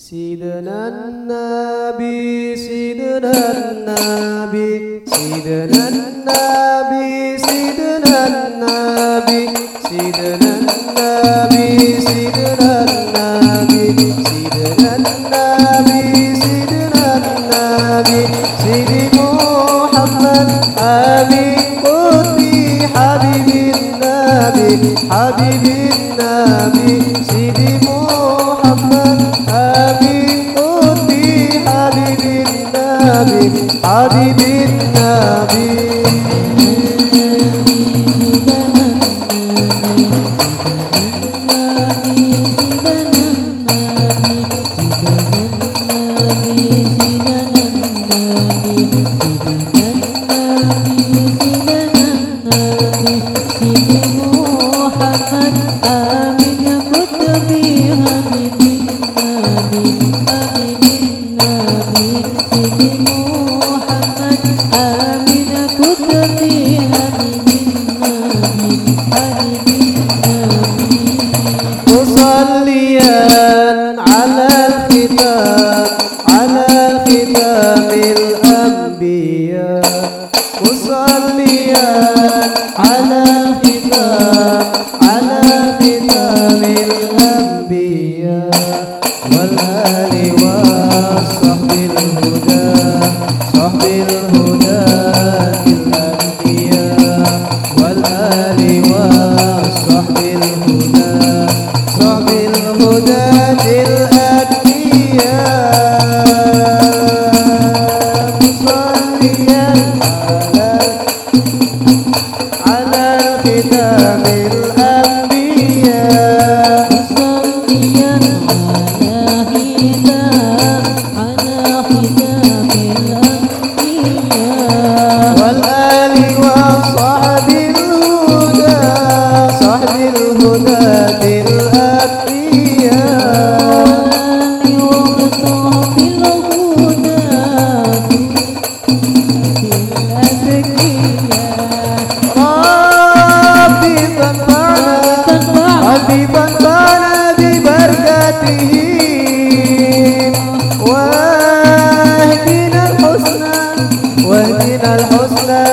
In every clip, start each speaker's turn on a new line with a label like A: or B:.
A: سيدنا النبي سيدنا النبي سيدنا النبي سيدنا النبي سيدنا النبي سيدنا النبي سيدنا النبي سيدنا النبي سيدي محمد حبيب قلبي حبيب النبي حبيب النبي. حبيبي النبي
B: محمد آمين مت بها من 这个。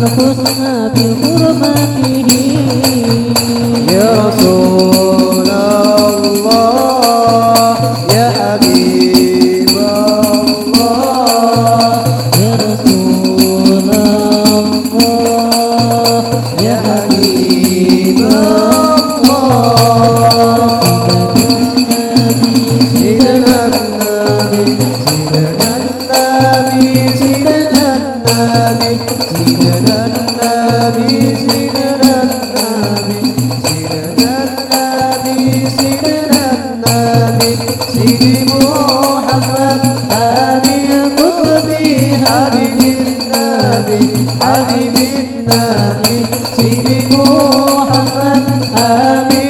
A: 那个故事。حبيب النبي سيدي محمد حبيب